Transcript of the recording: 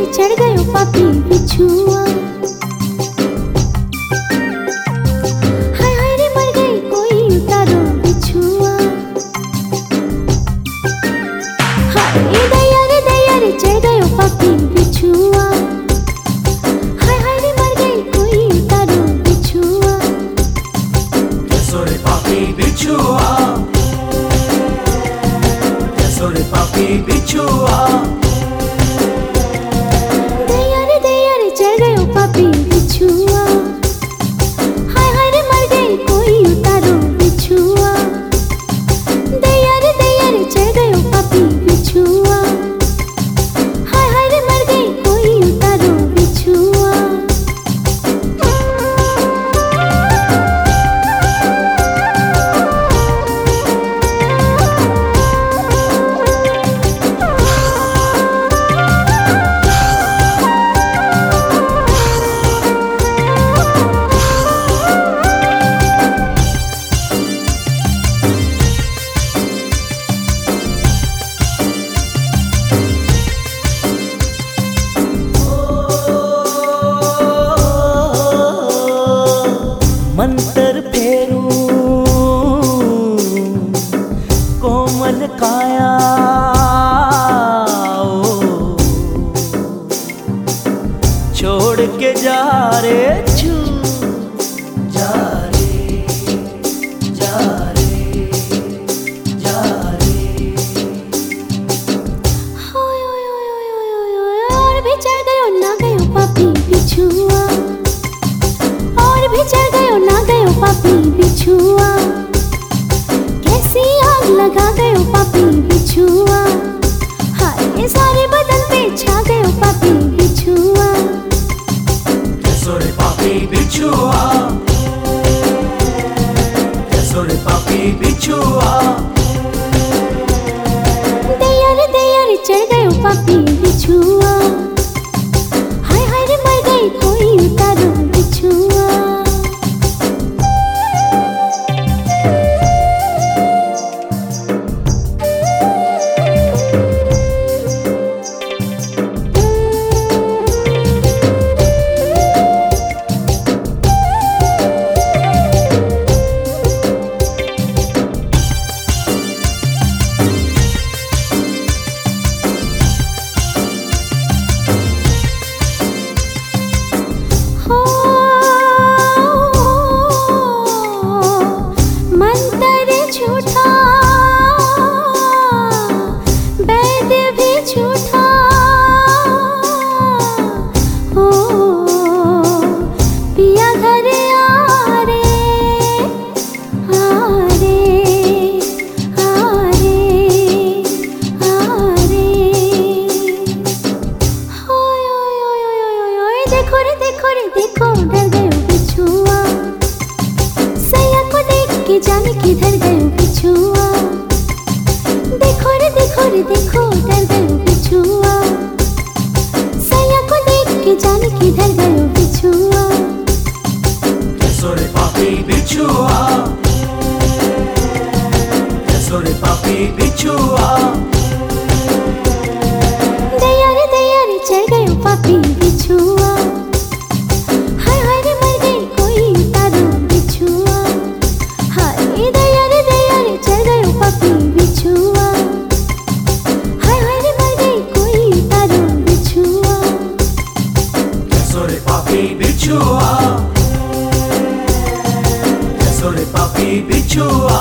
पर चढ़ गयो पापी बिछुआ। हाय हाय रे मर गई कोई उतारो बिछुआ। हाय ए दया रे दया रे चढ़ गयो पापी बिछुआ। Bichua, Tesori Papi Bichua. छोड़ के जा रे छू। जा रे जा रे जा रे। और भी चढ़ गयो ना गयो पापी बिछुआ। और भी चढ़ गयो ना गयो पापी बिछुआ। कैसी आग लगा गयो पापी बिछुआ। हाय सारे बदन पे छा गयो पापी papi bichua Eso de झूठा वैद भी झूठा हो पिया घर आ रे आ रे आ रे आ रे ओय ओय ओय ओय ओय ओय ओय देखो रे देखो रे देखो डर गयो बिछुआ सैया को देख के जाने किधर गयो जाने किधर गयो बिछुआ Eso de papi bichua সোরে পাপি বিছুয়া।